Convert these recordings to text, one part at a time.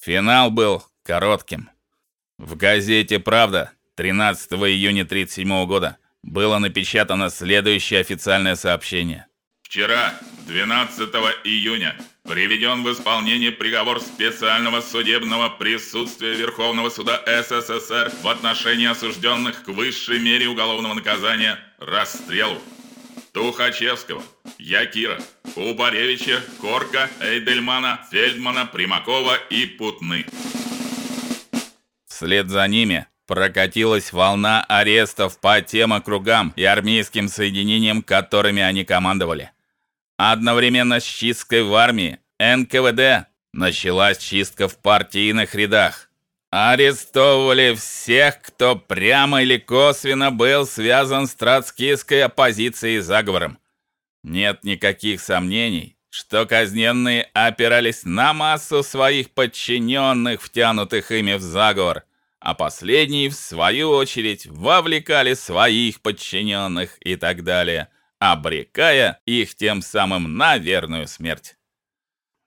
Финал был коротким. В газете Правда 13 июня 37 года было напечатано следующее официальное сообщение. Вчера, 12 июня, приведен в исполнение приговор специального судебного присутствия Верховного суда СССР в отношении осужденных к высшей мере уголовного наказания расстрелу. Тухачевского, Якира, Кубаревича, Корка, Эйдельмана, Фельдмана, Примакова и Путны. Вслед за ними прокатилась волна арестов по тем округам и армейским соединениям, которыми они командовали. Одновременно с чисткой в армии НКВД началась чистка в партийных рядах. Арестовывали всех, кто прямо или косвенно был связан с троцкистской оппозицией и заговором. Нет никаких сомнений, что казненные опирались на массу своих подчиненных, втянутых ими в заговор, а последние в свою очередь вовлекали своих подчиненных и так далее – обрекая их тем самым на верную смерть.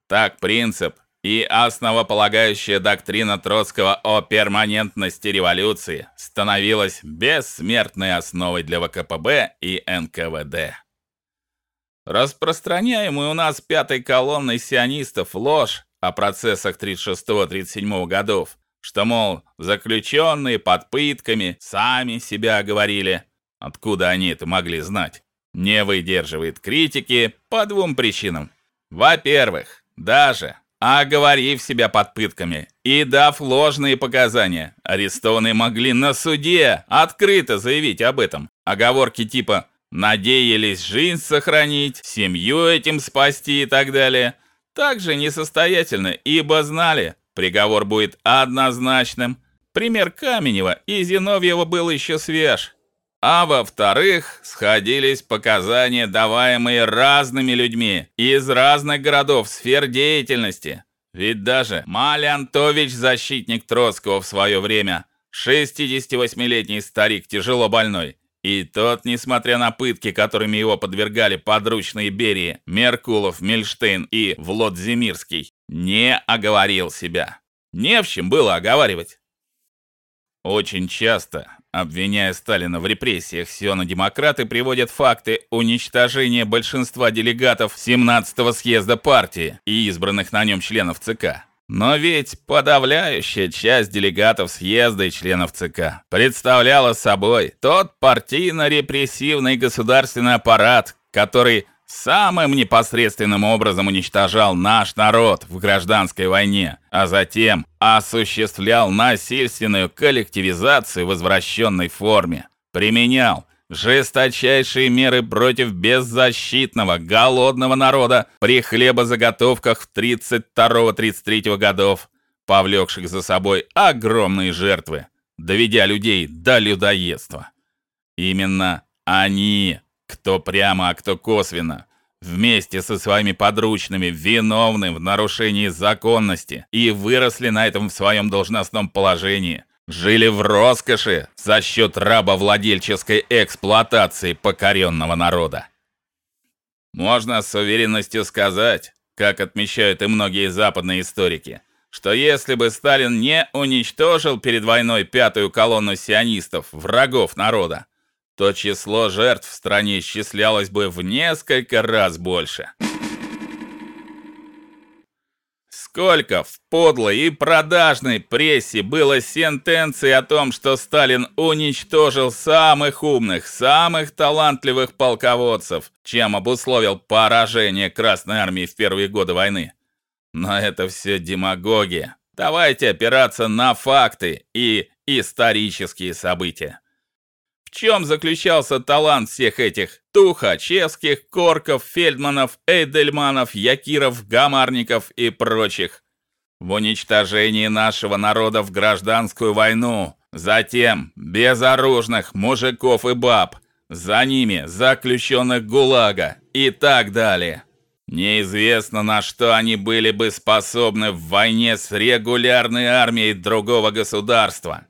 Так принцип и основополагающая доктрина Троцкого о перманентности революции становилась бессмертной основой для ВКПБ и НКВД. Распространяемую у нас пятой колонной сионистов ложь о процессах 36-37 годов, что мол, заключенные под пытками сами себя оговорили. Откуда они это могли знать? не выдерживает критики по двум причинам. Во-первых, даже оговорив себя под пытками и дав ложные показания, арестованные могли на суде открыто заявить об этом. Оговорки типа надеялись жизнь сохранить, семью этим спасти и так далее, также несостоятельны, ибо знали, приговор будет однозначным. Пример Каменева и Зиновьева был еще свеж. А во-вторых, сходились показания, даваемые разными людьми из разных городов, сфер деятельности. Ведь даже Малянтович, защитник Троцкого в свое время, 68-летний старик, тяжело больной, и тот, несмотря на пытки, которыми его подвергали подручные Берии, Меркулов, Мельштейн и Влодзимирский, не оговорил себя. Не в чем было оговаривать. Очень часто Обвиняя Сталина в репрессиях, сионо-демократы приводят факты уничтожения большинства делегатов 17-го съезда партии и избранных на нем членов ЦК. Но ведь подавляющая часть делегатов съезда и членов ЦК представляла собой тот партийно-репрессивный государственный аппарат, который самым непосредственным образом уничтожал наш народ в гражданской войне, а затем осуществлял насильственную коллективизацию в извращенной форме, применял жесточайшие меры против беззащитного, голодного народа при хлебозаготовках в 32-33 годов, повлекших за собой огромные жертвы, доведя людей до людоедства. Именно они кто прямо, а кто косвенно, вместе со своими подручными виновны в нарушении законности и выросли на этом в своем должностном положении, жили в роскоши за счет рабовладельческой эксплуатации покоренного народа. Можно с уверенностью сказать, как отмечают и многие западные историки, что если бы Сталин не уничтожил перед войной пятую колонну сионистов, врагов народа, то число жертв в стране исчислялось бы в несколько раз больше. Сколько в подлой и продажной прессе было сентенций о том, что Сталин уничтожил самых умных, самых талантливых полководцев, чем обусловил поражение Красной армии в первые годы войны. Но это все демагогия. Давайте опираться на факты и исторические события чем заключался талант всех этих Тухачевских, Корков, Фельдманов, Эйдельманов, Якиров, Гамарников и прочих? В уничтожении нашего народа в гражданскую войну, затем безоружных мужиков и баб, за ними заключенных ГУЛАГа и так далее. Неизвестно, на что они были бы способны в войне с регулярной армией другого государства.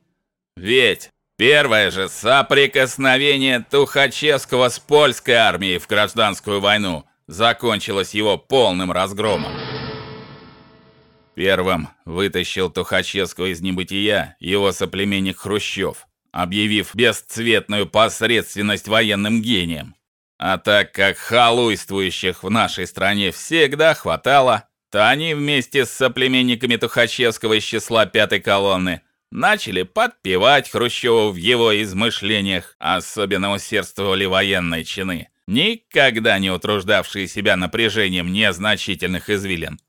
Ведь Первое же соприкосновение Тухачевского с польской армией в гражданскую войну закончилось его полным разгромом. Первым вытащил Тухачевского из небытия его соплеменник Хрущев, объявив бесцветную посредственность военным гением. А так как халуйствующих в нашей стране всегда хватало, то они вместе с соплеменниками Тухачевского из числа пятой колонны начали подпевать Хрущеву в его измышлениях, особенно усердствовали военные чины, никогда не утруждавшие себя напряжением незначительных извилин.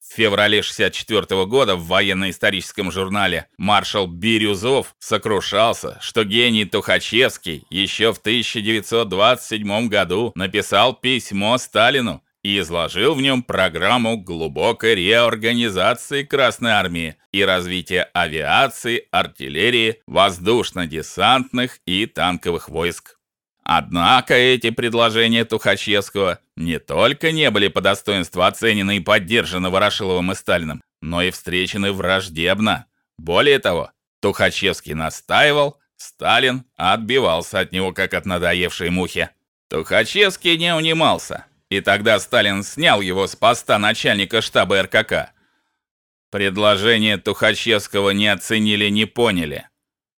В феврале 64 года в военно-историческом журнале маршал Бирюзов сокрушался, что гений Тухачевский еще в 1927 году написал письмо Сталину и изложил в нем программу глубокой реорганизации Красной армии и развития авиации, артиллерии, воздушно-десантных и танковых войск. Однако эти предложения Тухачевского не только не были по достоинству оценены и поддержаны Ворошиловым и Сталиным, но и встречены враждебно. Более того, Тухачевский настаивал, Сталин отбивался от него как от надоевшей мухи. Тухачевский не унимался, и тогда Сталин снял его с поста начальника штаба РКК. Предложение Тухачевского не оценили, не поняли.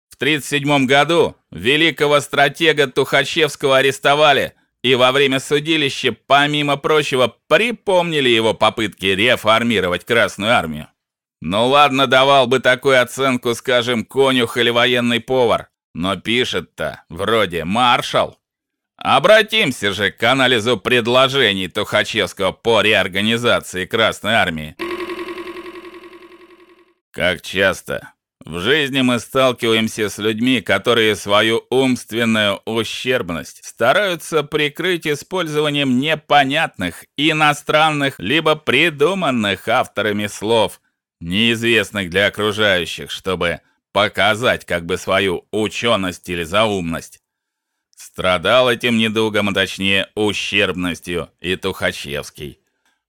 В 37 году великого стратега Тухачевского арестовали и во время судилища, помимо прочего, припомнили его попытки реформировать Красную армию. Ну ладно, давал бы такую оценку, скажем, конюх или военный повар, но пишет-то вроде маршал. Обратимся же к анализу предложений Тухачевского по реорганизации Красной армии. Как часто в жизни мы сталкиваемся с людьми, которые свою умственную ущербность стараются прикрыть использованием непонятных иностранных либо придуманных авторами слов, неизвестных для окружающих, чтобы показать как бы свою ученость или заумность. Страдал этим недугом, а точнее ущербностью и Тухачевский.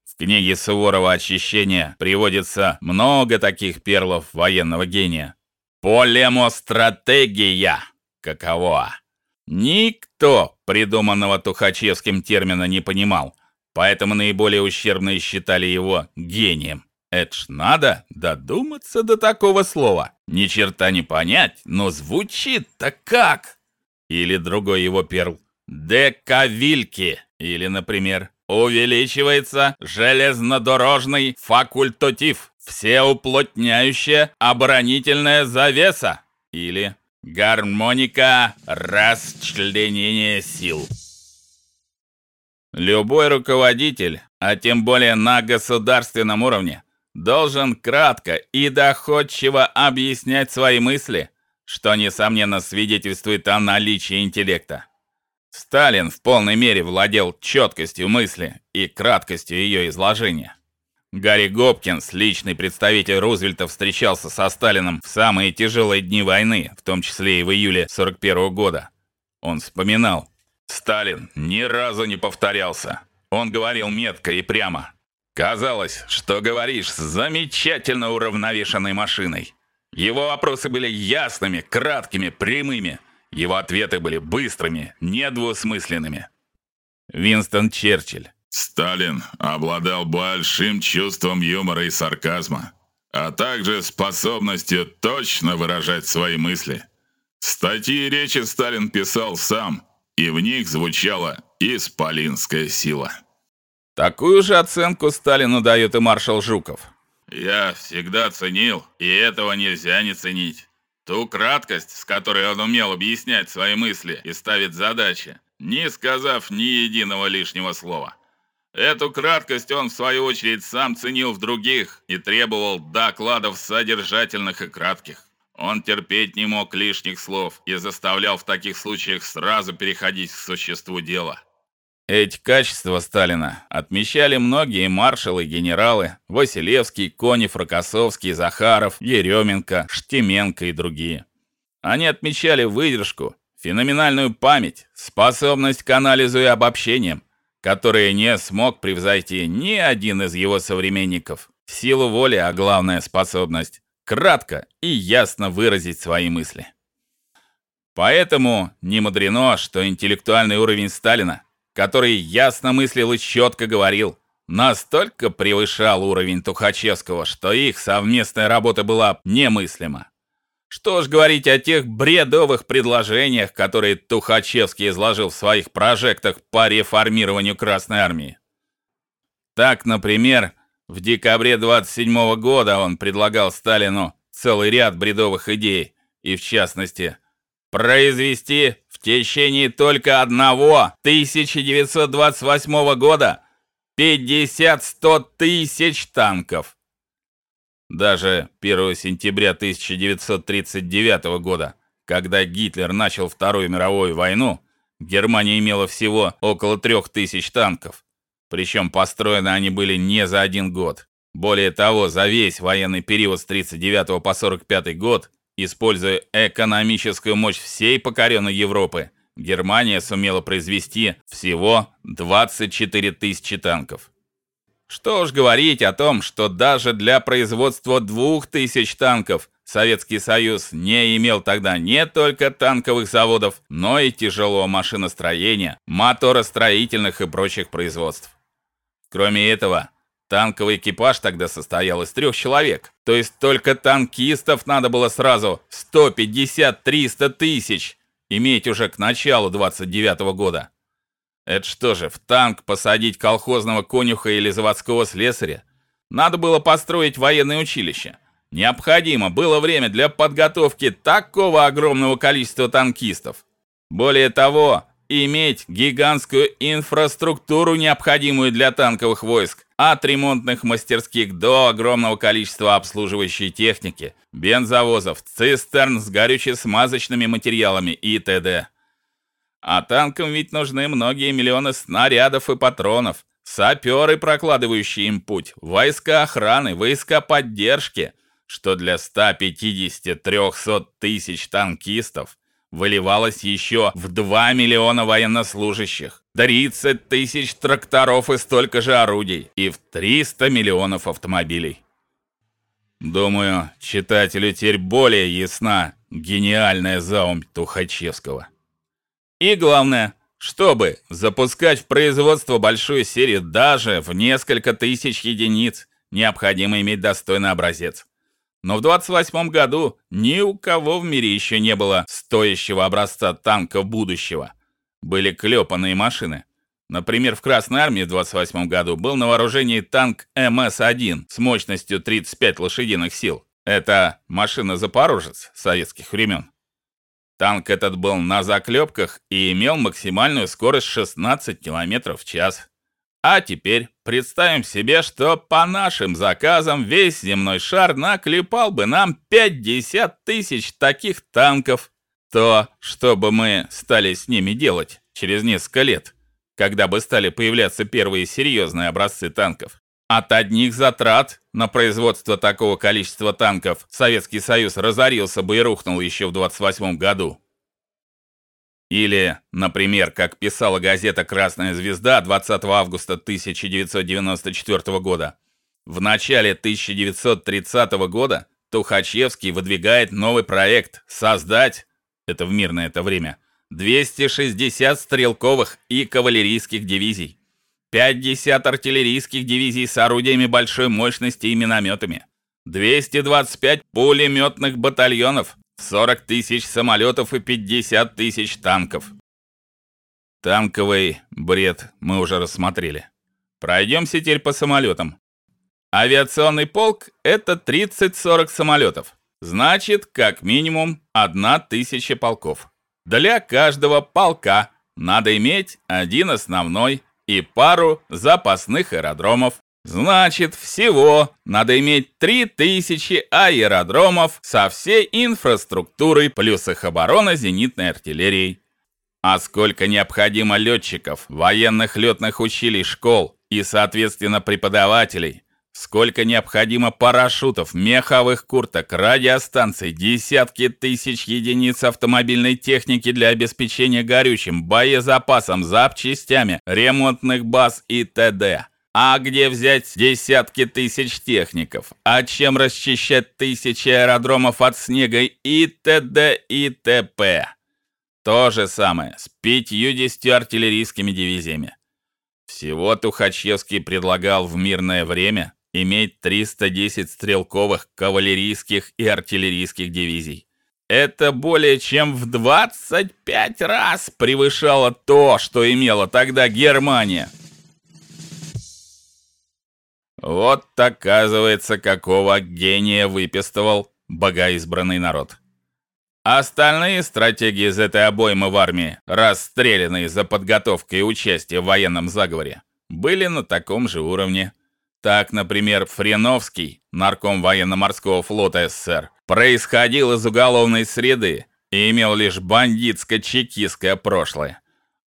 В книге Суворова «Очищение» приводится много таких перлов военного гения. Полемостратегия какова? Никто придуманного Тухачевским термина не понимал, поэтому наиболее ущербные считали его гением. Это ж надо додуматься до такого слова. Ни черта не понять, но звучит-то как? Или другой его перл. Декавильки. Или, например, увеличивается железнодорожный факультатив, всеуплотняющая оборонительная завеса или гармоника расчленения сил. Любой руководитель, а тем более на государственном уровне, должен кратко и доходчиво объяснять свои мысли, что несомненно свидетельствует о наличии интеллекта. Сталин в полной мере владел четкостью мысли и краткостью ее изложения. Гарри Гопкинс, личный представитель Рузвельта, встречался со Сталиным в самые тяжелые дни войны, в том числе и в июле 41 -го года. Он вспоминал: Сталин ни разу не повторялся. Он говорил метко и прямо. Казалось, что говоришь с замечательно уравновешенной машиной. Его вопросы были ясными, краткими, прямыми. Его ответы были быстрыми, недвусмысленными. Винстон Черчилль. Сталин обладал большим чувством юмора и сарказма, а также способностью точно выражать свои мысли. Статьи и речи Сталин писал сам, и в них звучала исполинская сила. Такую же оценку Сталину дает и маршал Жуков. Я всегда ценил, и этого нельзя не ценить. Ту краткость, с которой он умел объяснять свои мысли и ставить задачи, не сказав ни единого лишнего слова. Эту краткость он в свою очередь сам ценил в других и требовал докладов содержательных и кратких. Он терпеть не мог лишних слов и заставлял в таких случаях сразу переходить к существу дела. Эти качества Сталина отмечали многие маршалы и генералы: Василевский, Конев, Рокоссовский, Захаров, Еременко, Штеменко и другие. Они отмечали выдержку, феноменальную память, способность к анализу и обобщениям, которые не смог превзойти ни один из его современников. Силу воли, а главная способность кратко и ясно выразить свои мысли. Поэтому не мудрено, что интеллектуальный уровень Сталина который ясно мыслил и четко говорил, настолько превышал уровень Тухачевского, что их совместная работа была немыслима. Что ж говорить о тех бредовых предложениях, которые Тухачевский изложил в своих прожектах по реформированию Красной армии. Так, например, в декабре 27 года он предлагал Сталину целый ряд бредовых идей, и в частности, произвести течение только одного 1928 года 50-100 тысяч танков. Даже 1 сентября 1939 года, когда Гитлер начал Вторую мировую войну, Германия имела всего около 3000 танков. Причем построены они были не за один год. Более того, за весь военный период с 39 по 45 год, используя экономическую мощь всей покоренной Европы, Германия сумела произвести всего 24 тысячи танков. Что уж говорить о том, что даже для производства 2000 танков Советский Союз не имел тогда не только танковых заводов, но и тяжелого машиностроения, моторостроительных и прочих производств. Кроме этого, танковый экипаж тогда состоял из трех человек. То есть только танкистов надо было сразу 150-300 тысяч иметь уже к началу 29 -го года. Это что же, в танк посадить колхозного конюха или заводского слесаря? Надо было построить военное училище. Необходимо было время для подготовки такого огромного количества танкистов. Более того, иметь гигантскую инфраструктуру, необходимую для танковых войск, от ремонтных мастерских до огромного количества обслуживающей техники, бензовозов, цистерн с горюче-смазочными материалами и т.д. А танкам ведь нужны многие миллионы снарядов и патронов, саперы, прокладывающие им путь, войска охраны, войска поддержки, что для 150-300 тысяч танкистов выливалось еще в 2 миллиона военнослужащих, 30 тысяч тракторов и столько же орудий, и в 300 миллионов автомобилей. Думаю, читателю теперь более ясна гениальная заумь Тухачевского. И главное, чтобы запускать в производство большую серию даже в несколько тысяч единиц, необходимо иметь достойный образец. Но в 28 году ни у кого в мире еще не было стоящего образца танков будущего. Были клепанные машины. Например, в Красной армии в 28 году был на вооружении танк МС-1 с мощностью 35 лошадиных сил. Это машина-запорожец советских времен. Танк этот был на заклепках и имел максимальную скорость 16 км в час. А теперь представим себе, что по нашим заказам весь земной шар наклепал бы нам 50 тысяч таких танков. То, что бы мы стали с ними делать через несколько лет, когда бы стали появляться первые серьезные образцы танков. От одних затрат на производство такого количества танков Советский Союз разорился бы и рухнул еще в 28 году. Или, например, как писала газета Красная звезда 20 августа 1994 года, в начале 1930 года Тухачевский выдвигает новый проект создать это в мирное это время 260 стрелковых и кавалерийских дивизий, 50 артиллерийских дивизий с орудиями большой мощности и минометами, 225 пулеметных батальонов, 40 тысяч самолетов и 50 тысяч танков. Танковый бред мы уже рассмотрели. Пройдемся теперь по самолетам. Авиационный полк это 30-40 самолетов. Значит, как минимум одна тысяча полков. Для каждого полка надо иметь один основной и пару запасных аэродромов. Значит, всего надо иметь 3000 аэродромов со всей инфраструктурой плюс их оборона зенитной артиллерией. А сколько необходимо летчиков, военных летных училищ, школ и, соответственно, преподавателей, сколько необходимо парашютов, меховых курток, радиостанций, десятки тысяч единиц автомобильной техники для обеспечения горючим, боезапасом, запчастями, ремонтных баз и т.д. А где взять десятки тысяч техников? А чем расчищать тысячи аэродромов от снега и т.д. и т.п. То же самое с 50 артиллерийскими дивизиями. Всего Тухачевский предлагал в мирное время иметь 310 стрелковых, кавалерийских и артиллерийских дивизий. Это более чем в 25 раз превышало то, что имела тогда Германия. Вот, оказывается, какого гения выпистывал богоизбранный народ. Остальные стратеги из этой обоймы в армии, расстрелянные за подготовку и участие в военном заговоре, были на таком же уровне. Так, например, Френовский, нарком военно-морского флота СССР, происходил из уголовной среды и имел лишь бандитско-чекистское прошлое.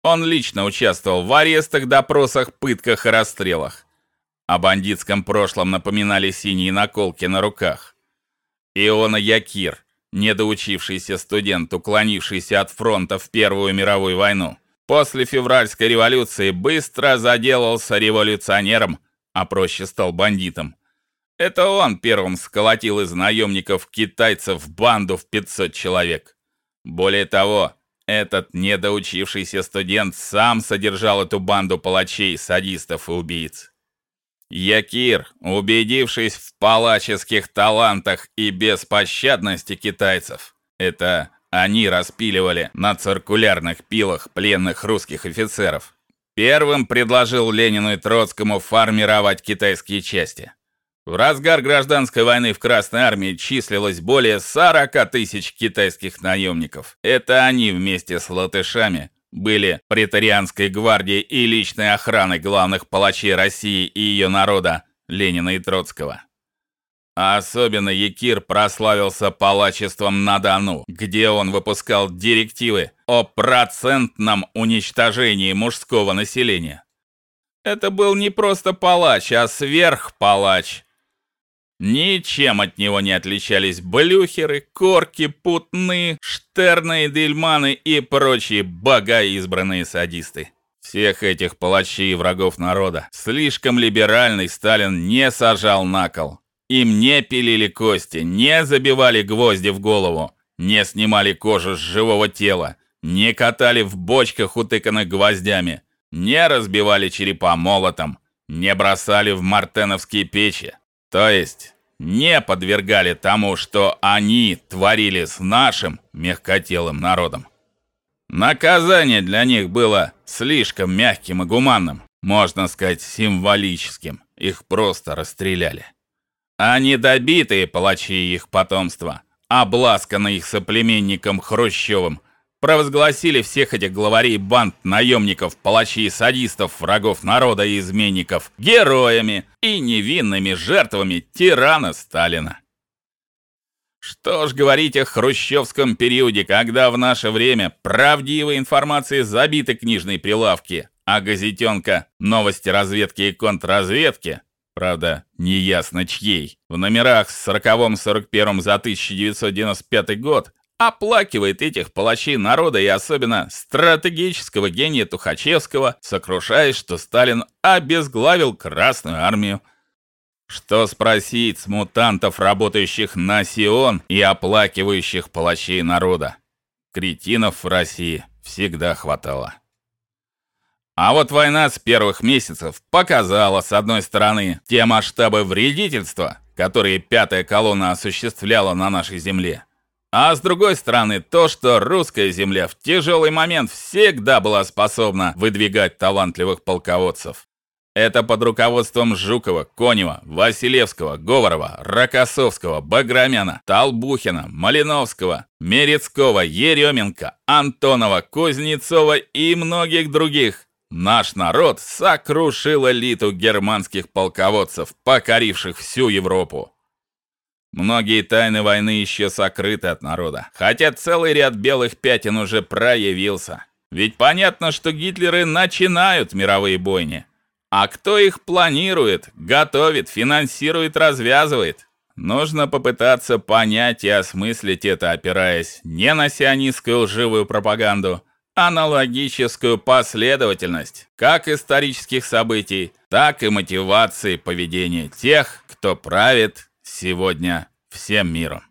Он лично участвовал в арестах, допросах, пытках и расстрелах. О бандитском прошлом напоминали синие наколки на руках. Иона Якир, недоучившийся студент, уклонившийся от фронта в Первую мировую войну, после февральской революции быстро заделался революционером, а проще стал бандитом. Это он первым сколотил из наемников китайцев банду в 500 человек. Более того, этот недоучившийся студент сам содержал эту банду палачей, садистов и убийц. Якир, убедившись в палаческих талантах и беспощадности китайцев, это они распиливали на циркулярных пилах пленных русских офицеров. Первым предложил Ленину и Троцкому формировать китайские части. В разгар гражданской войны в Красной армии числилось более 40 тысяч китайских наемников. Это они вместе с латышами были претарианской гвардией и личной охраной главных палачей России и ее народа Ленина и Троцкого. А особенно Якир прославился палачеством на Дону, где он выпускал директивы о процентном уничтожении мужского населения. Это был не просто палач, а сверхпалач, Ничем от него не отличались блюхеры, корки, путны, штерны, дельманы и прочие богоизбранные садисты. Всех этих палачей и врагов народа слишком либеральный Сталин не сажал на кол. Им не пилили кости, не забивали гвозди в голову, не снимали кожу с живого тела, не катали в бочках, утыканных гвоздями, не разбивали черепа молотом, не бросали в мартеновские печи, то есть не подвергали тому, что они творили с нашим мягкотелым народом. Наказание для них было слишком мягким и гуманным, можно сказать, символическим. Их просто расстреляли. А недобитые палачи их потомство, обласканные их соплеменником Хрущевым, провозгласили всех этих главарей банд наемников, палачей садистов, врагов народа и изменников героями и невинными жертвами тирана Сталина. Что ж говорить о хрущевском периоде, когда в наше время правдивой информации забиты книжные прилавки, а газетенка «Новости разведки и контрразведки» правда, неясно чьей, в номерах с 40-41 за 1995 год оплакивает этих палачей народа и особенно стратегического гения Тухачевского, сокрушаясь, что Сталин обезглавил Красную армию. Что спросить с мутантов, работающих на Сион и оплакивающих палачей народа? Кретинов в России всегда хватало. А вот война с первых месяцев показала, с одной стороны, те масштабы вредительства, которые пятая колонна осуществляла на нашей земле, а с другой стороны, то, что русская земля в тяжелый момент всегда была способна выдвигать талантливых полководцев. Это под руководством Жукова, Конева, Василевского, Говорова, Рокоссовского, Баграмяна, Толбухина, Малиновского, Мерецкого, Еременко, Антонова, Кузнецова и многих других. Наш народ сокрушил элиту германских полководцев, покоривших всю Европу. Многие тайны войны еще сокрыты от народа, хотя целый ряд белых пятен уже проявился. Ведь понятно, что гитлеры начинают мировые бойни. А кто их планирует, готовит, финансирует, развязывает? Нужно попытаться понять и осмыслить это, опираясь не на сионистскую лживую пропаганду, а на логическую последовательность как исторических событий, так и мотивации поведения тех, кто правит сегодня всем миром.